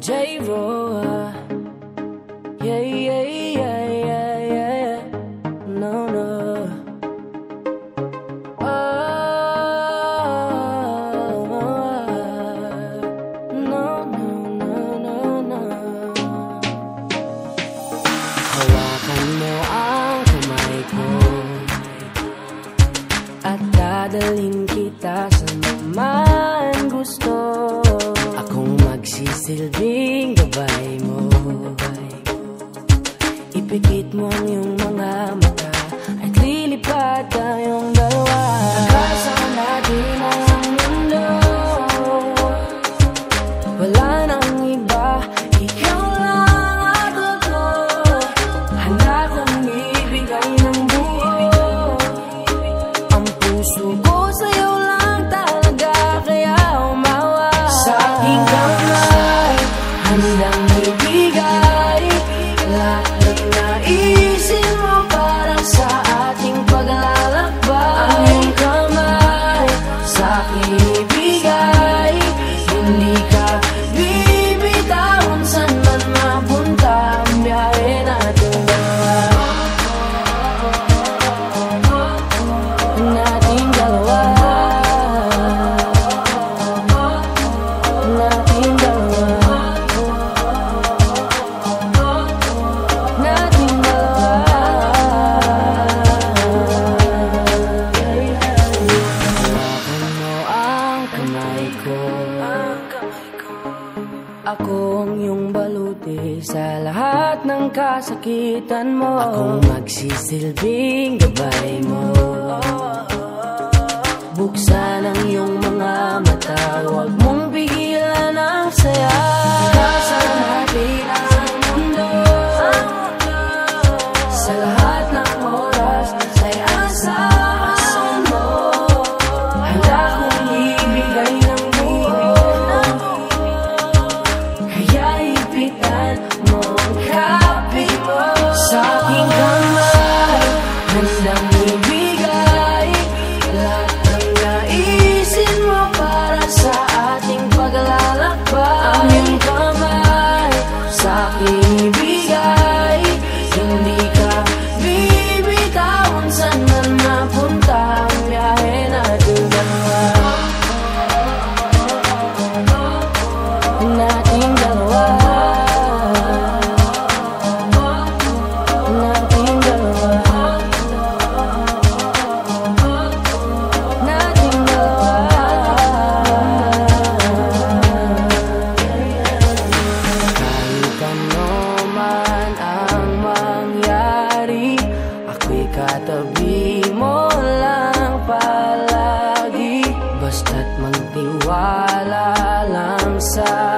J-Roa Yeah, yeah, yeah, yeah, yeah. No, no. Oh, no, no, no, no, no. Hawakan mo ang kamay ko. At dadalhin kita sa man Akong magsisilbing gabay mo. Ipikit mo ang iyong mga mata At lilipad tayong dalawa. Hanggang natin ang mundo. Wala nang iba Ikaw lang ako to Handa kong ibigay ng buo Ang puso ko Handang ibigay Lahat ng ko. Ako ang iyong baluti sa lahat ng kasakitan mo. Akong magsisilbing gabay mo. Buksan ang iyong katabi mo lang palagi Basta't magtiwala lang sa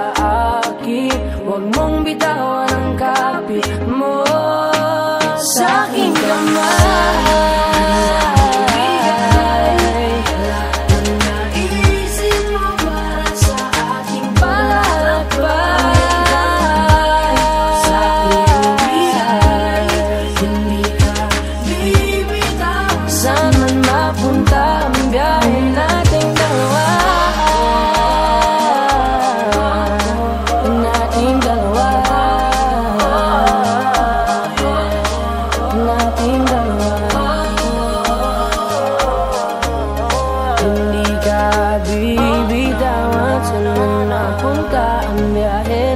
Saan man mapunta ang biyahe nating dalawa. Nating dalawa. Nating dalawa. Hindi ka bibitawan Saan man napunta ang biyahe